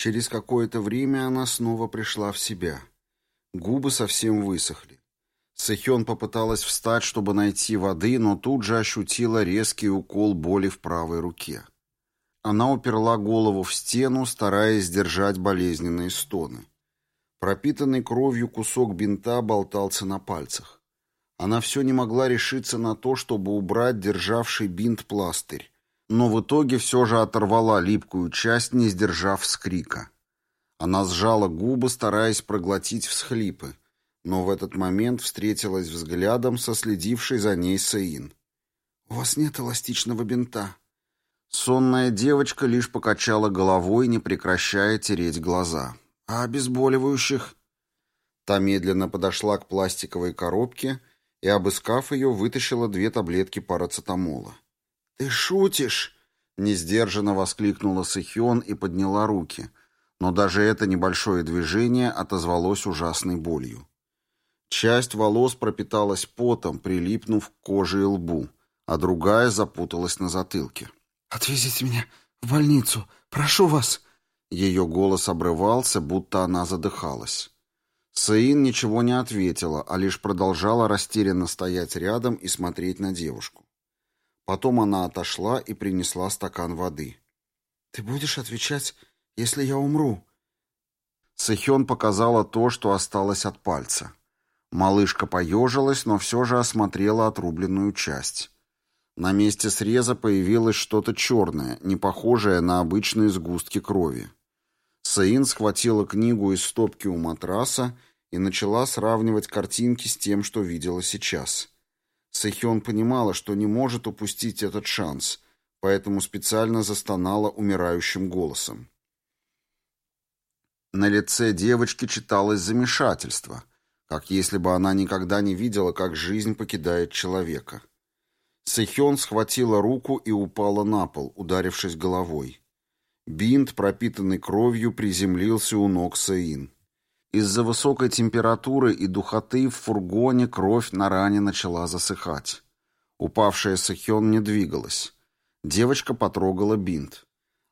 Через какое-то время она снова пришла в себя. Губы совсем высохли. Сэхён попыталась встать, чтобы найти воды, но тут же ощутила резкий укол боли в правой руке. Она уперла голову в стену, стараясь сдержать болезненные стоны. Пропитанный кровью кусок бинта болтался на пальцах. Она все не могла решиться на то, чтобы убрать державший бинт пластырь, но в итоге все же оторвала липкую часть, не сдержав вскрика. Она сжала губы, стараясь проглотить всхлипы, но в этот момент встретилась взглядом со следившей за ней Саин. «У вас нет эластичного бинта». Сонная девочка лишь покачала головой, не прекращая тереть глаза. «А обезболивающих?» Та медленно подошла к пластиковой коробке и, обыскав ее, вытащила две таблетки парацетамола. «Ты шутишь?» — несдержанно воскликнула Сахион и подняла руки, но даже это небольшое движение отозвалось ужасной болью. Часть волос пропиталась потом, прилипнув к коже и лбу, а другая запуталась на затылке. «Отвезите меня в больницу, прошу вас!» Ее голос обрывался, будто она задыхалась. Саин ничего не ответила, а лишь продолжала растерянно стоять рядом и смотреть на девушку. Потом она отошла и принесла стакан воды. «Ты будешь отвечать, если я умру?» Сэхён показала то, что осталось от пальца. Малышка поежилась, но все же осмотрела отрубленную часть. На месте среза появилось что-то черное, не похожее на обычные сгустки крови. Саин схватила книгу из стопки у матраса и начала сравнивать картинки с тем, что видела сейчас. Сэхён понимала, что не может упустить этот шанс, поэтому специально застонала умирающим голосом. На лице девочки читалось замешательство — как если бы она никогда не видела, как жизнь покидает человека. Сэхён схватила руку и упала на пол, ударившись головой. Бинт, пропитанный кровью, приземлился у ног Саин. Из-за высокой температуры и духоты в фургоне кровь на ране начала засыхать. Упавшая Сэхён не двигалась. Девочка потрогала бинт.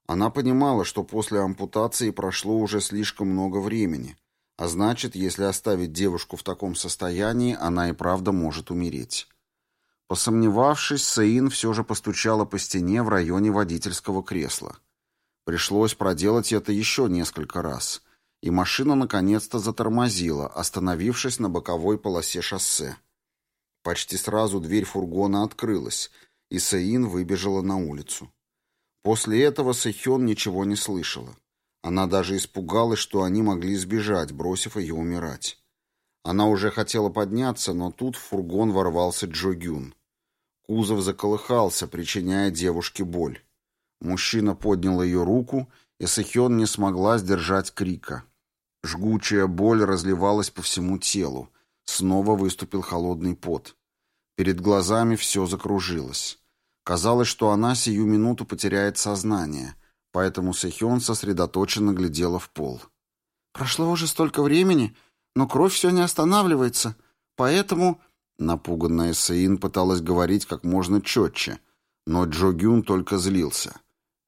Она понимала, что после ампутации прошло уже слишком много времени, а значит, если оставить девушку в таком состоянии, она и правда может умереть. Посомневавшись, Саин все же постучала по стене в районе водительского кресла. Пришлось проделать это еще несколько раз, и машина наконец-то затормозила, остановившись на боковой полосе шоссе. Почти сразу дверь фургона открылась, и Саин выбежала на улицу. После этого Сэхён ничего не слышала. Она даже испугалась, что они могли сбежать, бросив ее умирать. Она уже хотела подняться, но тут в фургон ворвался Джо Гюн. Кузов заколыхался, причиняя девушке боль. Мужчина поднял ее руку, и Сэхён не смогла сдержать крика. Жгучая боль разливалась по всему телу. Снова выступил холодный пот. Перед глазами все закружилось. Казалось, что она сию минуту потеряет сознание — поэтому Сэхён сосредоточенно глядела в пол. «Прошло уже столько времени, но кровь все не останавливается, поэтому...» Напуганная Сэин пыталась говорить как можно четче, но Джо Гюн только злился.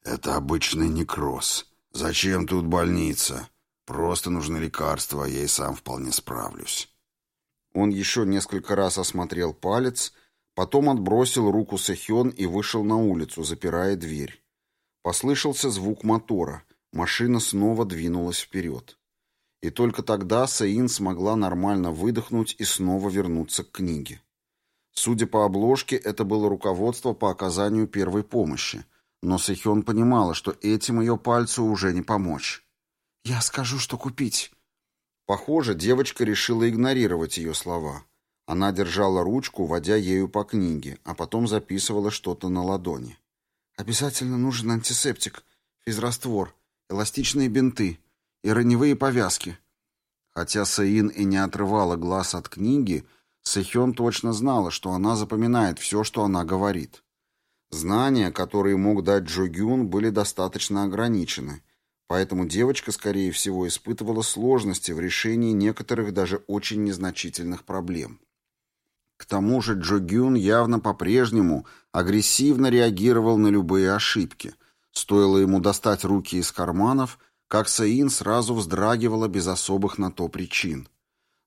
«Это обычный некроз. Зачем тут больница? Просто нужны лекарства, я и сам вполне справлюсь». Он еще несколько раз осмотрел палец, потом отбросил руку Сэхён и вышел на улицу, запирая дверь. Послышался звук мотора. Машина снова двинулась вперед. И только тогда Саин смогла нормально выдохнуть и снова вернуться к книге. Судя по обложке, это было руководство по оказанию первой помощи. Но Сэхён понимала, что этим ее пальцу уже не помочь. «Я скажу, что купить». Похоже, девочка решила игнорировать ее слова. Она держала ручку, водя ею по книге, а потом записывала что-то на ладони. Обязательно нужен антисептик, физраствор, эластичные бинты и раневые повязки. Хотя Саин и не отрывала глаз от книги, Сэхён точно знала, что она запоминает все, что она говорит. Знания, которые мог дать Джо Гюн, были достаточно ограничены, поэтому девочка, скорее всего, испытывала сложности в решении некоторых даже очень незначительных проблем. К тому же Джо Гюн явно по-прежнему агрессивно реагировал на любые ошибки. Стоило ему достать руки из карманов, как Саин сразу вздрагивала без особых на то причин.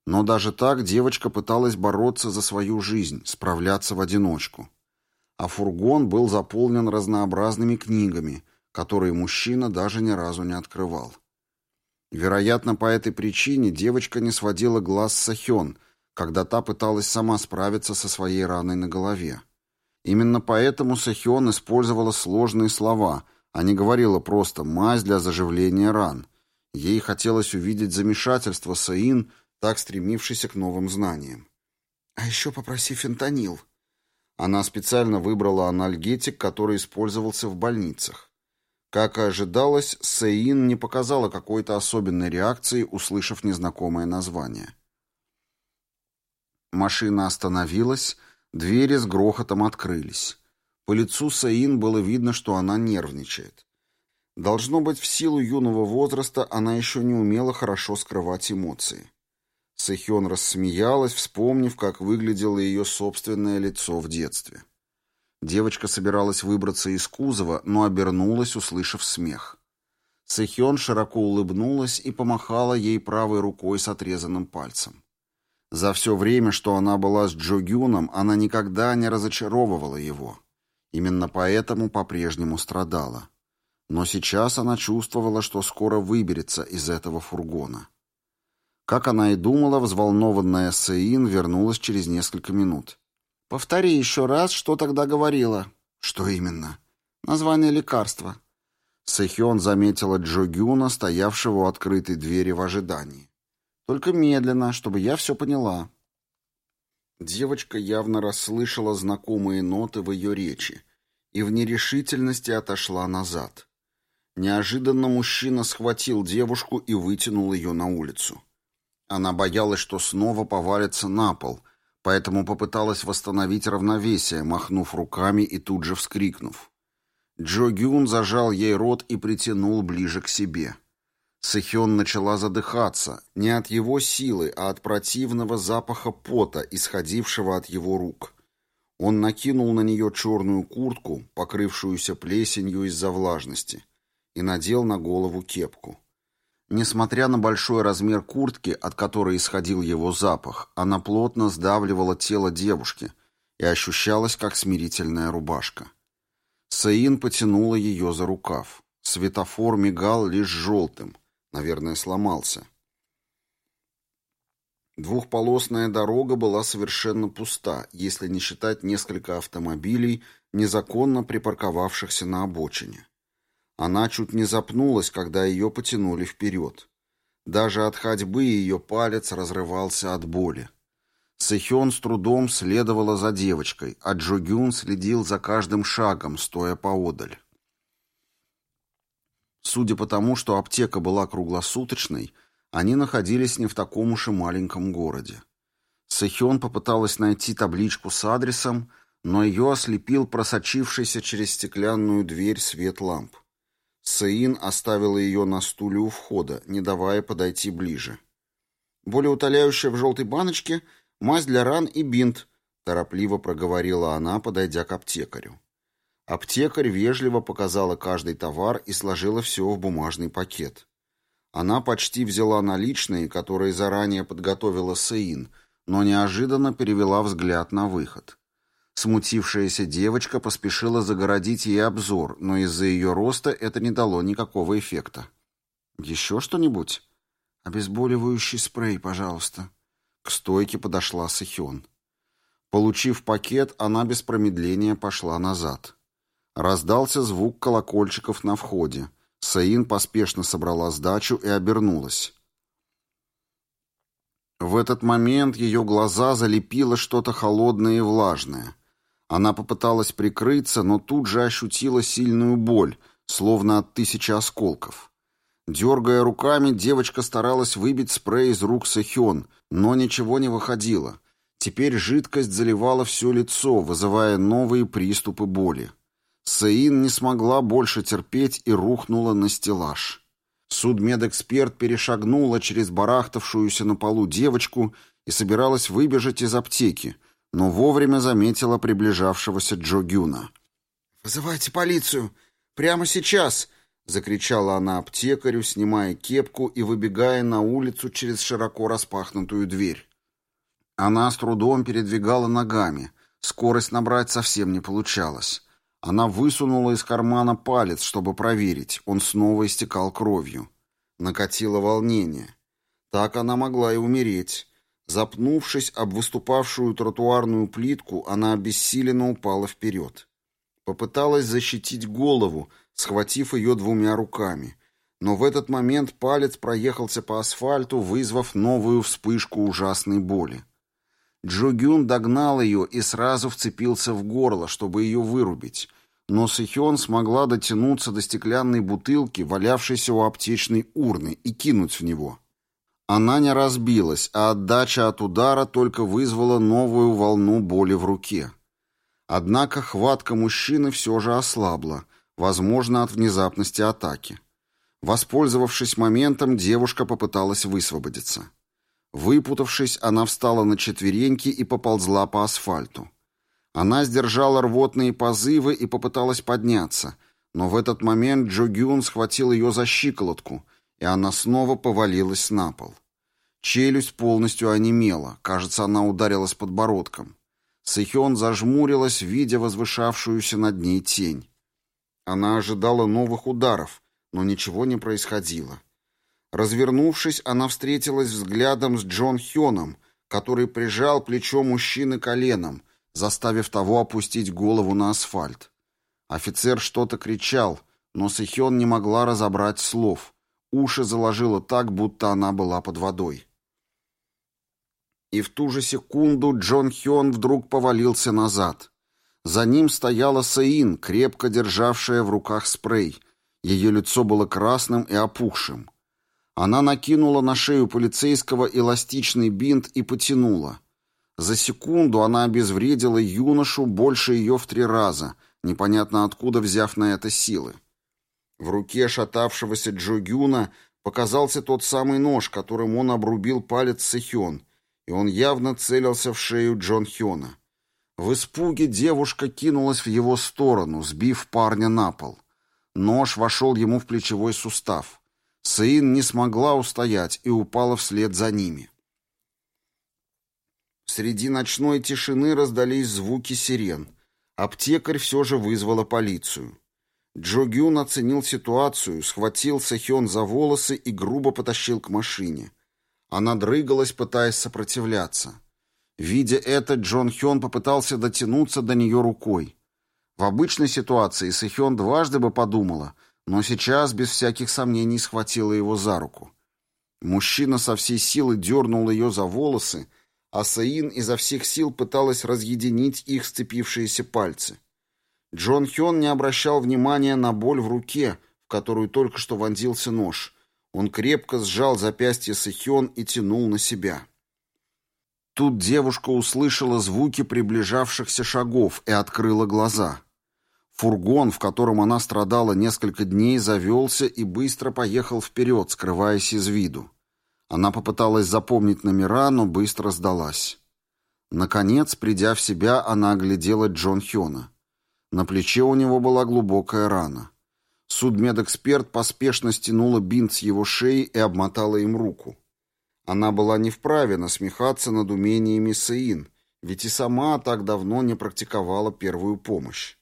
Но даже так девочка пыталась бороться за свою жизнь, справляться в одиночку. А фургон был заполнен разнообразными книгами, которые мужчина даже ни разу не открывал. Вероятно, по этой причине девочка не сводила глаз с Сахён, когда та пыталась сама справиться со своей раной на голове. Именно поэтому Сахион использовала сложные слова, а не говорила просто «мазь для заживления ран». Ей хотелось увидеть замешательство Саин, так стремившийся к новым знаниям. «А еще попроси фентанил». Она специально выбрала анальгетик, который использовался в больницах. Как и ожидалось, Саин не показала какой-то особенной реакции, услышав незнакомое название. Машина остановилась, Двери с грохотом открылись. По лицу Саин было видно, что она нервничает. Должно быть, в силу юного возраста она еще не умела хорошо скрывать эмоции. Сэхён рассмеялась, вспомнив, как выглядело ее собственное лицо в детстве. Девочка собиралась выбраться из кузова, но обернулась, услышав смех. Сэхён широко улыбнулась и помахала ей правой рукой с отрезанным пальцем. За все время, что она была с Джо Гюном, она никогда не разочаровывала его. Именно поэтому по-прежнему страдала. Но сейчас она чувствовала, что скоро выберется из этого фургона. Как она и думала, взволнованная Сеин вернулась через несколько минут. «Повтори еще раз, что тогда говорила». «Что именно?» «Название лекарства». Сэхён заметила Джо Гюна, стоявшего у открытой двери в ожидании. Только медленно, чтобы я все поняла. Девочка явно расслышала знакомые ноты в ее речи и в нерешительности отошла назад. Неожиданно мужчина схватил девушку и вытянул ее на улицу. Она боялась, что снова повалится на пол, поэтому попыталась восстановить равновесие, махнув руками и тут же вскрикнув. Джо Гюн зажал ей рот и притянул ближе к себе. Сэхён начала задыхаться, не от его силы, а от противного запаха пота, исходившего от его рук. Он накинул на нее черную куртку, покрывшуюся плесенью из-за влажности, и надел на голову кепку. Несмотря на большой размер куртки, от которой исходил его запах, она плотно сдавливала тело девушки и ощущалась как смирительная рубашка. Саин потянула ее за рукав. Светофор мигал лишь желтым — Наверное, сломался. Двухполосная дорога была совершенно пуста, если не считать несколько автомобилей, незаконно припарковавшихся на обочине. Она чуть не запнулась, когда ее потянули вперед. Даже от ходьбы ее палец разрывался от боли. Сэхён с трудом следовала за девочкой, а Джогюн следил за каждым шагом, стоя поодаль. Судя по тому, что аптека была круглосуточной, они находились не в таком уж и маленьком городе. Сэхён попыталась найти табличку с адресом, но ее ослепил просочившийся через стеклянную дверь свет ламп. Саин оставила ее на стуле у входа, не давая подойти ближе. «Более утоляющая в желтой баночке, мазь для ран и бинт», торопливо проговорила она, подойдя к аптекарю. Аптекарь вежливо показала каждый товар и сложила все в бумажный пакет. Она почти взяла наличные, которые заранее подготовила Саин, но неожиданно перевела взгляд на выход. Смутившаяся девочка поспешила загородить ей обзор, но из-за ее роста это не дало никакого эффекта. «Еще что-нибудь?» «Обезболивающий спрей, пожалуйста». К стойке подошла Сахион. Получив пакет, она без промедления пошла назад. Раздался звук колокольчиков на входе. Саин поспешно собрала сдачу и обернулась. В этот момент ее глаза залепило что-то холодное и влажное. Она попыталась прикрыться, но тут же ощутила сильную боль, словно от тысячи осколков. Дергая руками, девочка старалась выбить спрей из рук Сэхён, но ничего не выходило. Теперь жидкость заливала все лицо, вызывая новые приступы боли. Саин не смогла больше терпеть и рухнула на стеллаж. Судмедэксперт перешагнула через барахтавшуюся на полу девочку и собиралась выбежать из аптеки, но вовремя заметила приближавшегося Джо Гюна. «Вызывайте полицию! Прямо сейчас!» — закричала она аптекарю, снимая кепку и выбегая на улицу через широко распахнутую дверь. Она с трудом передвигала ногами. Скорость набрать совсем не получалось. Она высунула из кармана палец, чтобы проверить. Он снова истекал кровью. Накатило волнение. Так она могла и умереть. Запнувшись об выступавшую тротуарную плитку, она обессиленно упала вперед. Попыталась защитить голову, схватив ее двумя руками. Но в этот момент палец проехался по асфальту, вызвав новую вспышку ужасной боли. Джугюн догнал ее и сразу вцепился в горло, чтобы ее вырубить. Но Сэхён смогла дотянуться до стеклянной бутылки, валявшейся у аптечной урны, и кинуть в него. Она не разбилась, а отдача от удара только вызвала новую волну боли в руке. Однако хватка мужчины все же ослабла, возможно, от внезапности атаки. Воспользовавшись моментом, девушка попыталась высвободиться. Выпутавшись, она встала на четвереньки и поползла по асфальту. Она сдержала рвотные позывы и попыталась подняться, но в этот момент Джо Гюн схватил ее за щиколотку, и она снова повалилась на пол. Челюсть полностью онемела, кажется, она ударилась подбородком. Сэхён зажмурилась, видя возвышавшуюся над ней тень. Она ожидала новых ударов, но ничего не происходило. Развернувшись, она встретилась взглядом с Джон Хёном, который прижал плечо мужчины коленом, заставив того опустить голову на асфальт. Офицер что-то кричал, но Сэхён не могла разобрать слов. Уши заложило так, будто она была под водой. И в ту же секунду Джон Хён вдруг повалился назад. За ним стояла Саин, крепко державшая в руках спрей. Ее лицо было красным и опухшим. Она накинула на шею полицейского эластичный бинт и потянула. За секунду она обезвредила юношу больше ее в три раза, непонятно откуда взяв на это силы. В руке шатавшегося Джо Гюна показался тот самый нож, которым он обрубил палец Сэхён, и он явно целился в шею Джон Хёна. В испуге девушка кинулась в его сторону, сбив парня на пол. Нож вошел ему в плечевой сустав. Саин не смогла устоять и упала вслед за ними. Среди ночной тишины раздались звуки сирен. Аптекарь все же вызвала полицию. Джо Гюн оценил ситуацию, схватил Сахён за волосы и грубо потащил к машине. Она дрыгалась, пытаясь сопротивляться. Видя это, Джон Хён попытался дотянуться до нее рукой. В обычной ситуации Сэхён дважды бы подумала, но сейчас без всяких сомнений схватила его за руку. Мужчина со всей силы дернул ее за волосы, а Саин изо всех сил пыталась разъединить их сцепившиеся пальцы. Джон Хён не обращал внимания на боль в руке, в которую только что вонзился нож. Он крепко сжал запястье Сэхён и тянул на себя. Тут девушка услышала звуки приближавшихся шагов и открыла глаза. Фургон, в котором она страдала несколько дней, завелся и быстро поехал вперед, скрываясь из виду. Она попыталась запомнить номера, но быстро сдалась. Наконец, придя в себя, она оглядела Джон Хёна. На плече у него была глубокая рана. Судмедэксперт поспешно стянула бинт с его шеи и обмотала им руку. Она была не вправе насмехаться над умениями Сеин, ведь и сама так давно не практиковала первую помощь.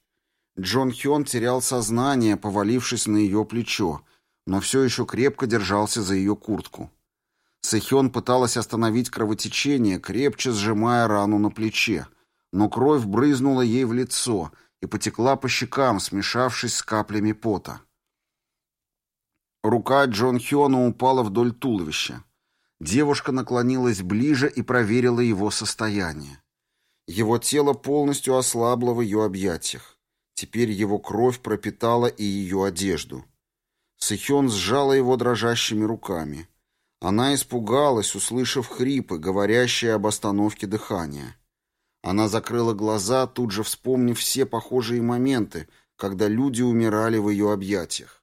Джон Хён терял сознание, повалившись на ее плечо, но все еще крепко держался за ее куртку. Сэхён пыталась остановить кровотечение, крепче сжимая рану на плече, но кровь брызнула ей в лицо и потекла по щекам, смешавшись с каплями пота. Рука Джон Хёна упала вдоль туловища. Девушка наклонилась ближе и проверила его состояние. Его тело полностью ослабло в ее объятиях. Теперь его кровь пропитала и ее одежду. Сэхён сжала его дрожащими руками. Она испугалась, услышав хрипы, говорящие об остановке дыхания. Она закрыла глаза, тут же вспомнив все похожие моменты, когда люди умирали в ее объятиях.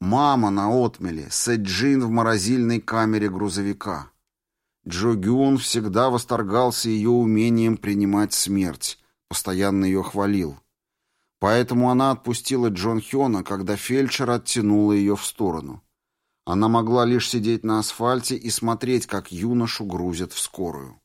Мама на отмеле, Сэджин в морозильной камере грузовика. Джо Гюн всегда восторгался ее умением принимать смерть, постоянно ее хвалил. Поэтому она отпустила Джон Хёна, когда фельдшер оттянула ее в сторону. Она могла лишь сидеть на асфальте и смотреть, как юношу грузят в скорую.